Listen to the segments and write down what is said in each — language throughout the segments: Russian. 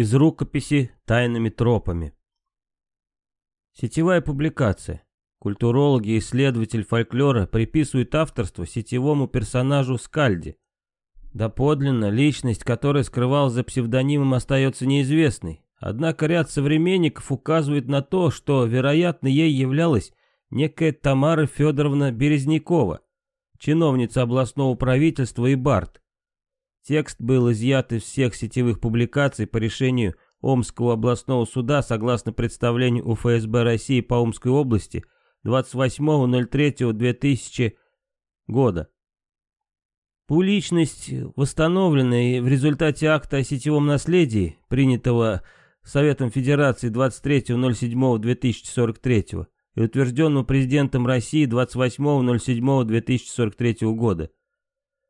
Из рукописи «Тайными тропами». Сетевая публикация. Культурологи и исследователь фольклора приписывают авторство сетевому персонажу Скальди. Доподлинно личность, которая скрывалась за псевдонимом, остается неизвестной. Однако ряд современников указывает на то, что, вероятно, ей являлась некая Тамара Федоровна Березнякова, чиновница областного правительства и Барт. Текст был изъят из всех сетевых публикаций по решению Омского областного суда согласно представлению УФСБ России по Омской области 28.03.2000 года. Публичность, восстановленная в результате акта о сетевом наследии, принятого Советом Федерации 23.07.2043 и утвержденного президентом России 28.07.2043 года.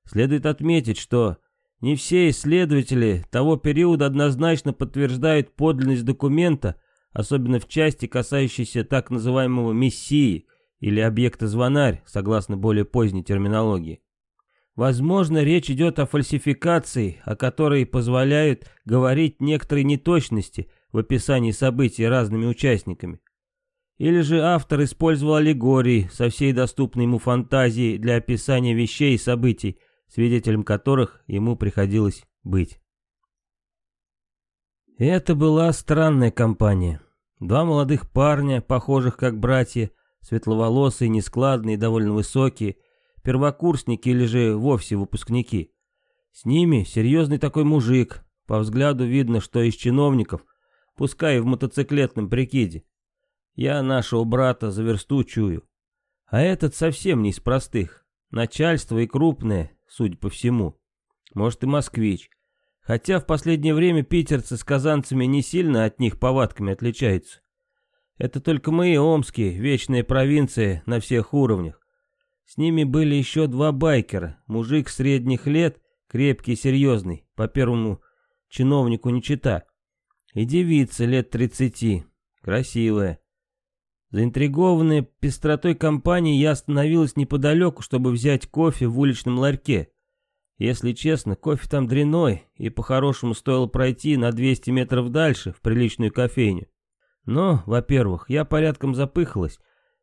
Следует отметить, что не все исследователи того периода однозначно подтверждают подлинность документа, особенно в части, касающейся так называемого «мессии» или объекта-звонарь, согласно более поздней терминологии. Возможно, речь идет о фальсификации, о которой позволяют говорить некоторые неточности в описании событий разными участниками. Или же автор использовал аллегории со всей доступной ему фантазией для описания вещей и событий, свидетелем которых ему приходилось быть. Это была странная компания. Два молодых парня, похожих как братья, светловолосые, нескладные, довольно высокие, первокурсники или же вовсе выпускники. С ними серьезный такой мужик, по взгляду видно, что из чиновников, пускай и в мотоциклетном прикиде. Я нашего брата за версту чую. А этот совсем не из простых. Начальство и крупное, судя по всему. Может и москвич. Хотя в последнее время питерцы с казанцами не сильно от них повадками отличаются. Это только мы, омские, вечная провинция на всех уровнях. С ними были еще два байкера, мужик средних лет, крепкий и серьезный, по первому чиновнику не чита, и девица лет тридцати, красивая. Заинтригованная пестротой компании, я остановилась неподалеку, чтобы взять кофе в уличном ларьке. Если честно, кофе там дряной, и по-хорошему стоило пройти на 200 метров дальше, в приличную кофейню. Но, во-первых, я порядком запыхалась,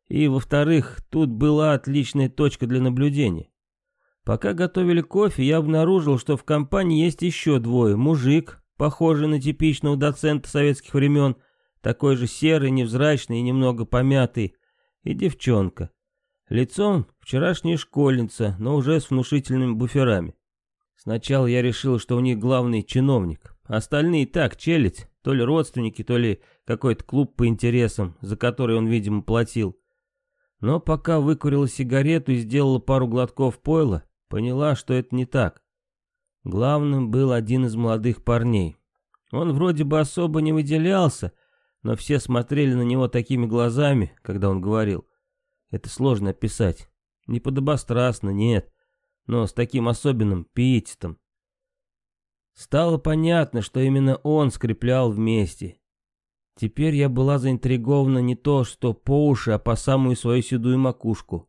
и, во-вторых, тут была отличная точка для наблюдения. Пока готовили кофе, я обнаружил, что в компании есть еще двое. Мужик, похожий на типичного доцента советских времен, такой же серый, невзрачный и немного помятый, и девчонка. Лицом вчерашняя школьница, но уже с внушительными буферами. Сначала я решил, что у них главный чиновник. Остальные так, челядь, то ли родственники, то ли какой-то клуб по интересам, за который он, видимо, платил. Но пока выкурила сигарету и сделала пару глотков пойла, поняла, что это не так. Главным был один из молодых парней. Он вроде бы особо не выделялся, но все смотрели на него такими глазами, когда он говорил. Это сложно описать. Не подобострастно, нет, но с таким особенным пиететом. Стало понятно, что именно он скреплял вместе. Теперь я была заинтригована не то, что по уши, а по самую свою седую макушку.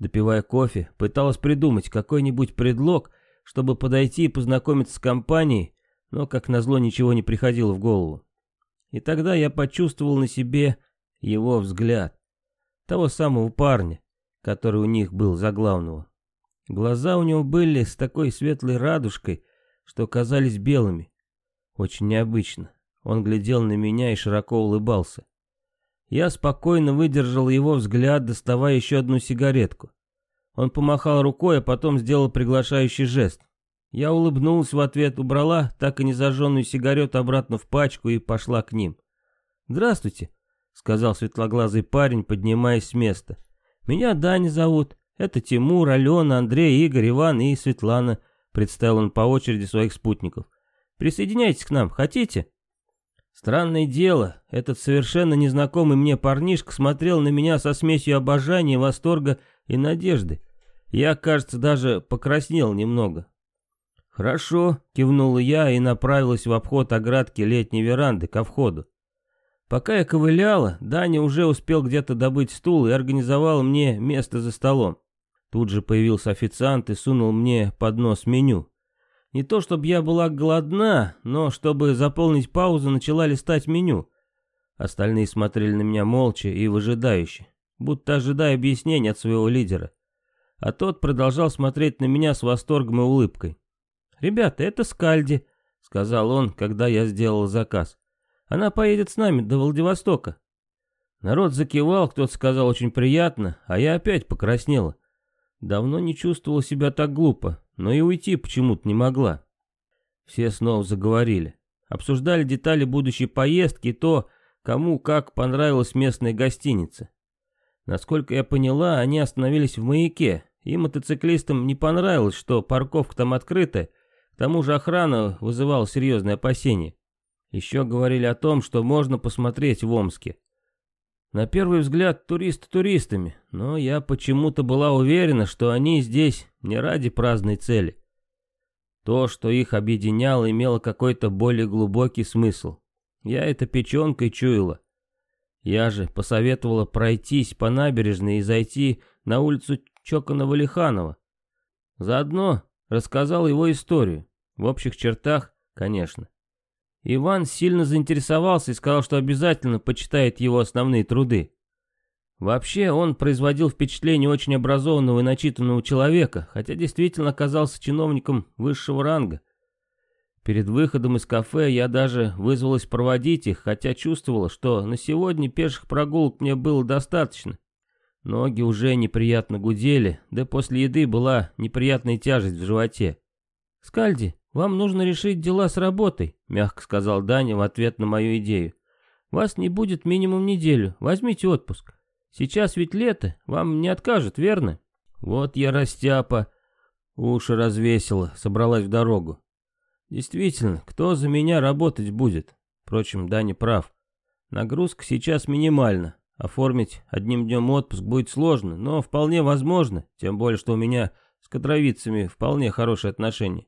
Допивая кофе, пыталась придумать какой-нибудь предлог, чтобы подойти и познакомиться с компанией, но, как назло, ничего не приходило в голову. И тогда я почувствовал на себе его взгляд. Того самого парня, который у них был за главного. Глаза у него были с такой светлой радужкой, что казались белыми. Очень необычно. Он глядел на меня и широко улыбался. Я спокойно выдержал его взгляд, доставая еще одну сигаретку. Он помахал рукой, а потом сделал приглашающий жест. Я улыбнулась в ответ, убрала так и не зажженную сигарету обратно в пачку и пошла к ним. «Здравствуйте», — сказал светлоглазый парень, поднимаясь с места. «Меня Даня зовут. Это Тимур, Алена, Андрей, Игорь, Иван и Светлана», — представил он по очереди своих спутников. «Присоединяйтесь к нам, хотите?» Странное дело, этот совершенно незнакомый мне парнишка смотрел на меня со смесью обожания, восторга и надежды. Я, кажется, даже покраснел немного. «Хорошо», — кивнула я и направилась в обход оградки летней веранды ко входу. Пока я ковыляла, Даня уже успел где-то добыть стул и организовал мне место за столом. Тут же появился официант и сунул мне под нос меню. Не то чтобы я была голодна, но чтобы заполнить паузу, начала листать меню. Остальные смотрели на меня молча и выжидающе, будто ожидая объяснений от своего лидера. А тот продолжал смотреть на меня с восторгом и улыбкой. «Ребята, это Скальди», — сказал он, когда я сделал заказ. «Она поедет с нами до Владивостока». Народ закивал, кто-то сказал очень приятно, а я опять покраснела. Давно не чувствовала себя так глупо, но и уйти почему-то не могла. Все снова заговорили. Обсуждали детали будущей поездки и то, кому как понравилась местная гостиница. Насколько я поняла, они остановились в маяке, и мотоциклистам не понравилось, что парковка там открытая, тому же охрана вызывала серьезные опасения. Еще говорили о том, что можно посмотреть в Омске. На первый взгляд туристы туристами, но я почему-то была уверена, что они здесь не ради праздной цели. То, что их объединяло, имело какой-то более глубокий смысл. Я это печенкой чуяла. Я же посоветовала пройтись по набережной и зайти на улицу Чоканова-Лиханова. Заодно рассказал его историю. В общих чертах, конечно. Иван сильно заинтересовался и сказал, что обязательно почитает его основные труды. Вообще, он производил впечатление очень образованного и начитанного человека, хотя действительно оказался чиновником высшего ранга. Перед выходом из кафе я даже вызвалась проводить их, хотя чувствовала, что на сегодня пеших прогулок мне было достаточно. Ноги уже неприятно гудели, да после еды была неприятная тяжесть в животе. «Скальди, вам нужно решить дела с работой», — мягко сказал Даня в ответ на мою идею. «Вас не будет минимум неделю, возьмите отпуск. Сейчас ведь лето, вам не откажут, верно?» Вот я растяпа. Уши развесила, собралась в дорогу. Действительно, кто за меня работать будет? Впрочем, Даня прав. Нагрузка сейчас минимальна. Оформить одним днем отпуск будет сложно, но вполне возможно, тем более, что у меня с кадровицами вполне хорошие отношения.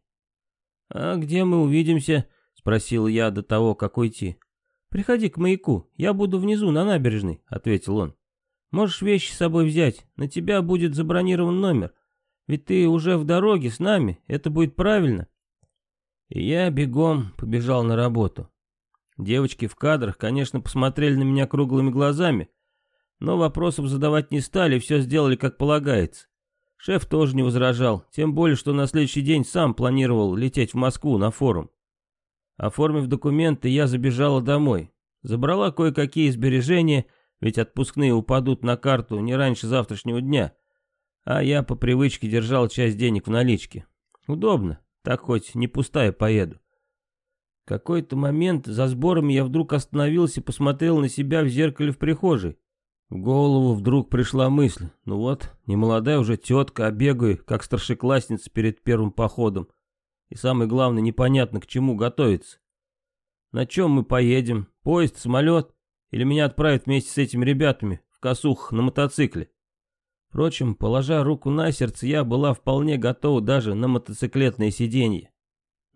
«А где мы увидимся?» — спросил я до того, как уйти. «Приходи к маяку, я буду внизу, на набережной», — ответил он. «Можешь вещи с собой взять, на тебя будет забронирован номер. Ведь ты уже в дороге с нами, это будет правильно». И я бегом побежал на работу. Девочки в кадрах, конечно, посмотрели на меня круглыми глазами, но вопросов задавать не стали, все сделали как полагается. Шеф тоже не возражал, тем более, что на следующий день сам планировал лететь в Москву на форум. Оформив документы, я забежала домой. Забрала кое-какие сбережения, ведь отпускные упадут на карту не раньше завтрашнего дня. А я по привычке держал часть денег в наличке. Удобно, так хоть не пустая поеду. В какой-то момент за сборами я вдруг остановился и посмотрел на себя в зеркале в прихожей. В голову вдруг пришла мысль, ну вот, не молодая уже тетка, а бегаю, как старшеклассница перед первым походом. И самое главное, непонятно к чему готовиться. На чем мы поедем? Поезд, самолет? Или меня отправят вместе с этими ребятами в косух на мотоцикле? Впрочем, положа руку на сердце, я была вполне готова даже на мотоциклетное сиденье.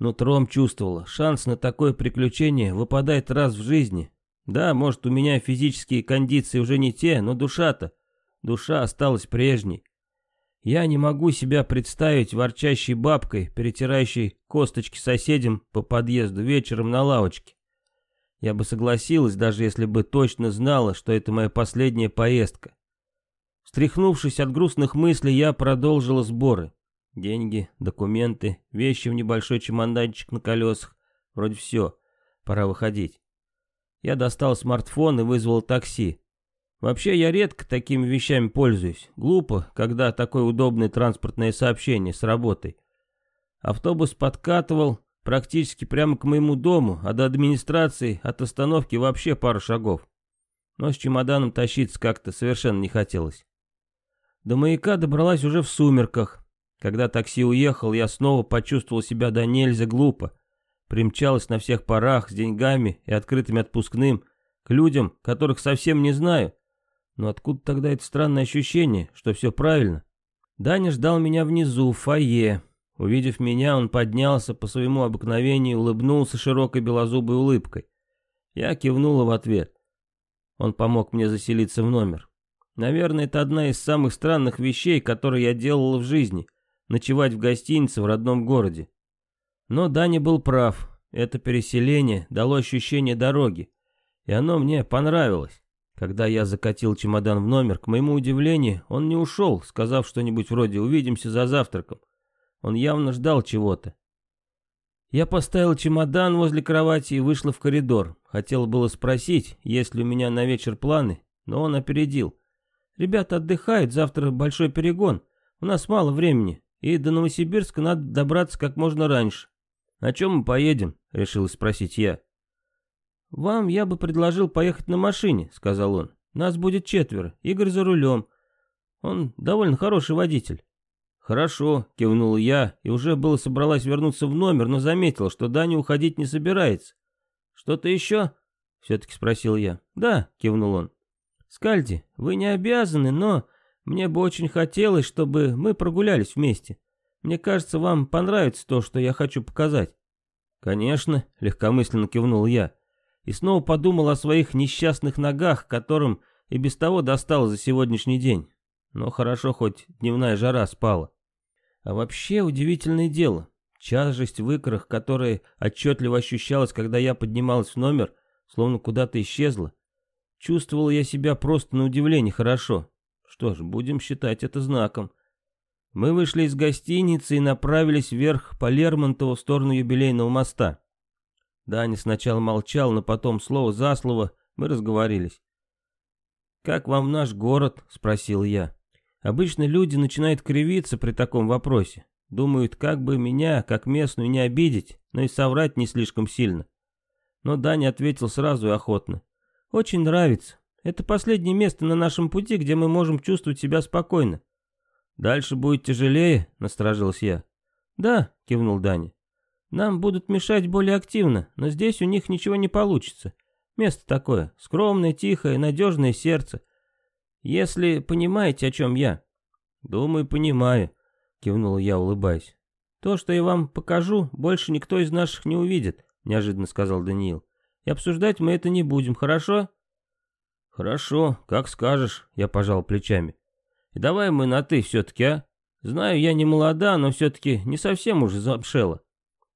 Нутром чувствовала, шанс на такое приключение выпадает раз в жизни, да, может, у меня физические кондиции уже не те, но душа-то, душа осталась прежней. Я не могу себя представить ворчащей бабкой, перетирающей косточки соседям по подъезду вечером на лавочке. Я бы согласилась, даже если бы точно знала, что это моя последняя поездка. Встряхнувшись от грустных мыслей, я продолжила сборы. Деньги, документы, вещи в небольшой чемоданчик на колесах. Вроде все, пора выходить. Я достал смартфон и вызвал такси. Вообще я редко такими вещами пользуюсь. Глупо, когда такое удобное транспортное сообщение с работой. Автобус подкатывал практически прямо к моему дому, а до администрации от остановки вообще пару шагов. Но с чемоданом тащиться как-то совершенно не хотелось. До маяка добралась уже в сумерках. Когда такси уехал, я снова почувствовал себя до нельзя глупо примчалась на всех парах с деньгами и открытым отпускным, к людям, которых совсем не знаю. Но откуда тогда это странное ощущение, что все правильно? Даня ждал меня внизу, в фойе. Увидев меня, он поднялся по своему обыкновению и улыбнулся широкой белозубой улыбкой. Я кивнула в ответ. Он помог мне заселиться в номер. Наверное, это одна из самых странных вещей, которые я делала в жизни — ночевать в гостинице в родном городе. Но Даня был прав. Это переселение дало ощущение дороги. И оно мне понравилось. Когда я закатил чемодан в номер, к моему удивлению, он не ушел, сказав что-нибудь вроде «увидимся за завтраком». Он явно ждал чего-то. Я поставил чемодан возле кровати и вышла в коридор. Хотел было спросить, есть ли у меня на вечер планы, но он опередил. Ребята отдыхают, завтра большой перегон. У нас мало времени, и до Новосибирска надо добраться как можно раньше. «На чем мы поедем?» — решил спросить я. «Вам я бы предложил поехать на машине», — сказал он. «Нас будет четверо, Игорь за рулем. Он довольно хороший водитель». «Хорошо», — кивнул я, и уже было собралась вернуться в номер, но заметил, что Даня уходить не собирается. «Что-то еще?» — все-таки спросил я. «Да», — кивнул он. «Скальди, вы не обязаны, но мне бы очень хотелось, чтобы мы прогулялись вместе. Мне кажется, вам понравится то, что я хочу показать». «Конечно», — легкомысленно кивнул я, и снова подумал о своих несчастных ногах, которым и без того достал за сегодняшний день. Но хорошо, хоть дневная жара спала. А вообще удивительное дело. Тяжесть в икрах, которая отчетливо ощущалась, когда я поднималась в номер, словно куда-то исчезла. Чувствовал я себя просто на удивление хорошо. Что ж, будем считать это знаком. Мы вышли из гостиницы и направились вверх по Лермонтову в сторону юбилейного моста. Даня сначала молчал, но потом слово за слово мы разговорились. «Как вам наш город?» — спросил я. Обычно люди начинают кривиться при таком вопросе. Думают, как бы меня, как местную, не обидеть, но и соврать не слишком сильно. Но Даня ответил сразу и охотно. «Очень нравится. Это последнее место на нашем пути, где мы можем чувствовать себя спокойно». «Дальше будет тяжелее», — насторожился я. «Да», — кивнул Даня. «Нам будут мешать более активно, но здесь у них ничего не получится. Место такое, скромное, тихое, надежное сердце. Если понимаете, о чем я. Думаю, понимаю, кивнул я, улыбаясь. То, что я вам покажу, больше никто из наших не увидит, неожиданно сказал Даниил. И обсуждать мы это не будем, хорошо? Хорошо, как скажешь, я пожал плечами. Давай мы на «ты» все-таки, а? Знаю, я не молода, но все-таки не совсем уже замшела.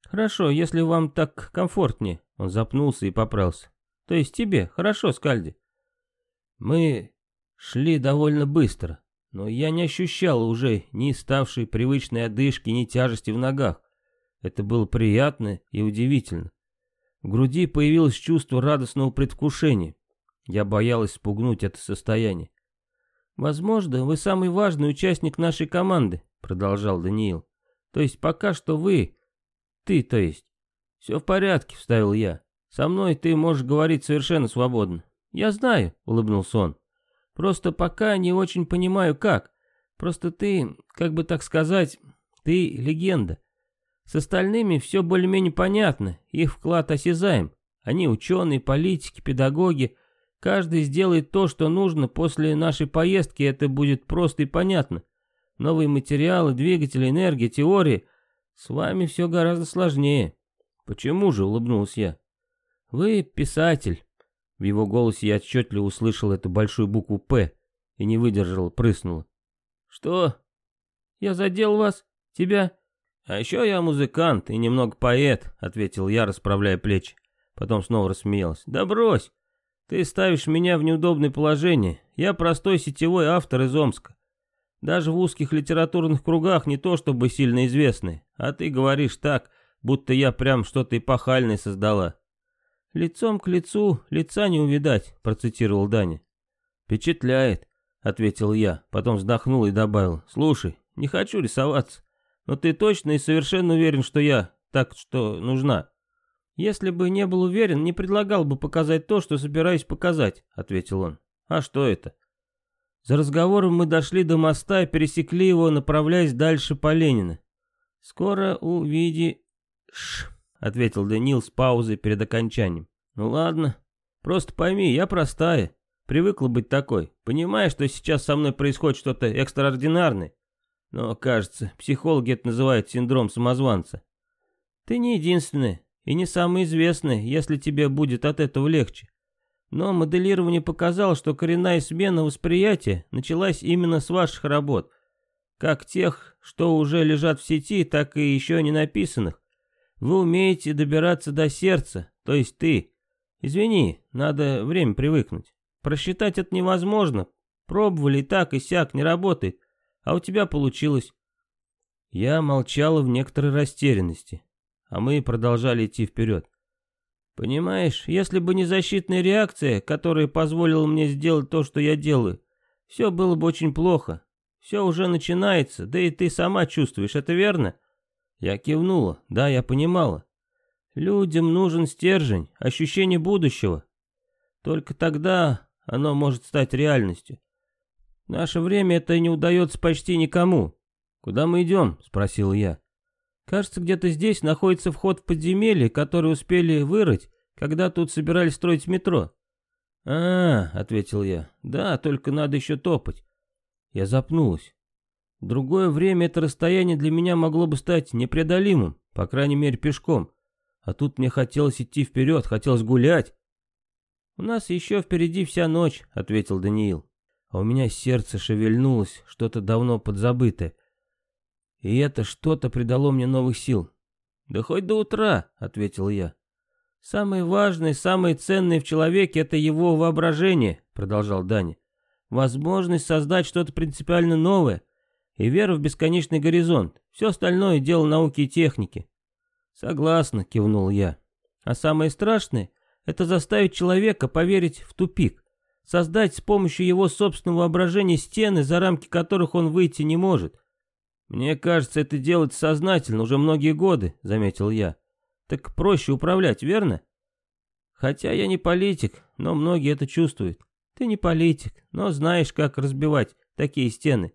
Хорошо, если вам так комфортнее. Он запнулся и поправился. То есть тебе, хорошо, Скальди. Мы шли довольно быстро, но я не ощущал уже ни ставшей привычной одышки, ни тяжести в ногах. Это было приятно и удивительно. В груди появилось чувство радостного предвкушения. Я боялась спугнуть это состояние. «Возможно, вы самый важный участник нашей команды», — продолжал Даниил. «То есть пока что вы... Ты, то есть». «Все в порядке», — вставил я. «Со мной ты можешь говорить совершенно свободно». «Я знаю», — улыбнулся он. Просто пока не очень понимаю, как. Просто ты, как бы так сказать, ты легенда. С остальными все более-менее понятно, их вклад осязаем. Они ученые, политики, педагоги. Каждый сделает то, что нужно после нашей поездки, это будет просто и понятно. Новые материалы, двигатели, энергия, теории. С вами все гораздо сложнее. Почему же, улыбнулся я. Вы писатель. В его голосе я отчетливо услышал эту большую букву «П» и не выдержал, прыснул. «Что? Я задел вас? Тебя?» «А еще я музыкант и немного поэт», — ответил я, расправляя плечи. Потом снова рассмеялся. «Да брось! Ты ставишь меня в неудобное положение. Я простой сетевой автор из Омска. Даже в узких литературных кругах не то чтобы сильно известный. А ты говоришь так, будто я прям что-то эпохальное создала. «Лицом к лицу лица не увидать», — процитировал Даня. «Впечатляет», — ответил я, потом вздохнул и добавил. «Слушай, не хочу рисоваться, но ты точно и совершенно уверен, что я так что нужна». «Если бы не был уверен, не предлагал бы показать то, что собираюсь показать», — ответил он. «А что это?» За разговором мы дошли до моста и пересекли его, направляясь дальше по Ленина. «Скоро увидишь...» — ответил Даниил с паузой перед окончанием. «Ну ладно. Просто пойми, я простая. Привыкла быть такой. Понимаю, что сейчас со мной происходит что-то экстраординарное. Но, кажется, психологи это называют синдром самозванца. Ты не единственная и не самая известная, если тебе будет от этого легче. Но моделирование показало, что коренная смена восприятия началась именно с ваших работ. Как тех, что уже лежат в сети, так и еще не написанных. Вы умеете добираться до сердца, то есть ты. Извини, надо время привыкнуть. Просчитать это невозможно. Пробовали и так, и сяк, не работает. А у тебя получилось. Я молчала в некоторой растерянности, а мы продолжали идти вперед. Понимаешь, если бы не защитная реакция, которая позволила мне сделать то, что я делаю, все было бы очень плохо. Все уже начинается, да и ты сама чувствуешь, это верно? Я кивнула, да, я понимала. Людям нужен стержень, ощущение будущего. Только тогда оно может стать реальностью. В наше время это не удается почти никому. «Куда мы идем?» — спросил я. Кажется, где-то здесь находится вход в подземелье, который успели вырыть, когда тут собирались строить метро. «А, — ответил я, — да, только надо еще топать». Я запнулась. В другое время это расстояние для меня могло бы стать непреодолимым, по крайней мере пешком. А тут мне хотелось идти вперед, хотелось гулять. «У нас еще впереди вся ночь», — ответил Даниил. А у меня сердце шевельнулось, что-то давно подзабытое. И это что-то придало мне новых сил. «Да хоть до утра», — ответил я. «Самое важное, самое ценное в человеке — это его воображение», — продолжал Даня. «Возможность создать что-то принципиально новое и вера в бесконечный горизонт. Все остальное — дело науки и техники». «Согласна», — кивнул я. «А самое страшное — это заставить человека поверить в тупик, создать с помощью его собственного воображения стены, за рамки которых он выйти не может». «Мне кажется, это делать сознательно уже многие годы», — заметил я. «Так проще управлять, верно?» «Хотя я не политик, но многие это чувствуют. Ты не политик, но знаешь, как разбивать такие стены».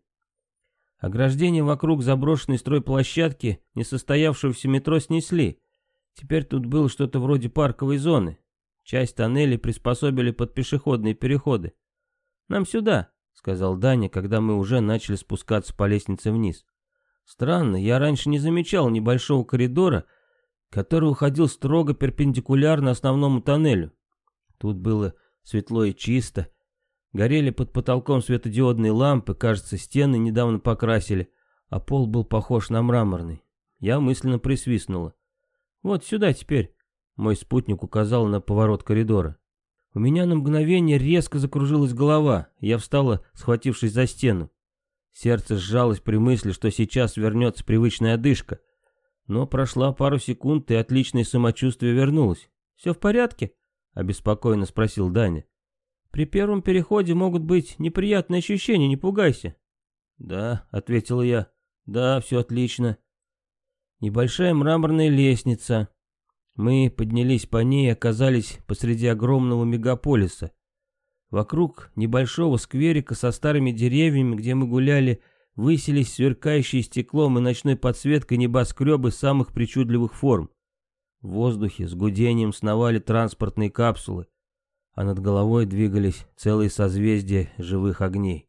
Ограждение вокруг заброшенной стройплощадки несостоявшегося метро снесли. Теперь тут было что-то вроде парковой зоны. Часть тоннелей приспособили под пешеходные переходы. «Нам сюда», — сказал Даня, когда мы уже начали спускаться по лестнице вниз. Странно, я раньше не замечал небольшого коридора, который уходил строго перпендикулярно основному тоннелю. Тут было светло и чисто. Горели под потолком светодиодные лампы, кажется, стены недавно покрасили, а пол был похож на мраморный. Я мысленно присвистнула. «Вот сюда теперь», — мой спутник указал на поворот коридора. У меня на мгновение резко закружилась голова, я встала, схватившись за стену. Сердце сжалось при мысли, что сейчас вернется привычная одышка. Но прошла пару секунд, и отличное самочувствие вернулось. «Все в порядке?» — обеспокоенно спросил Даня. «При первом переходе могут быть неприятные ощущения, не пугайся». «Да», — ответил я, — «да, все отлично». Небольшая мраморная лестница. Мы поднялись по ней и оказались посреди огромного мегаполиса. Вокруг небольшого скверика со старыми деревьями, где мы гуляли, высились сверкающие стеклом и ночной подсветкой небоскребы самых причудливых форм. В воздухе с гудением сновали транспортные капсулы, а над головой двигались целые созвездия живых огней.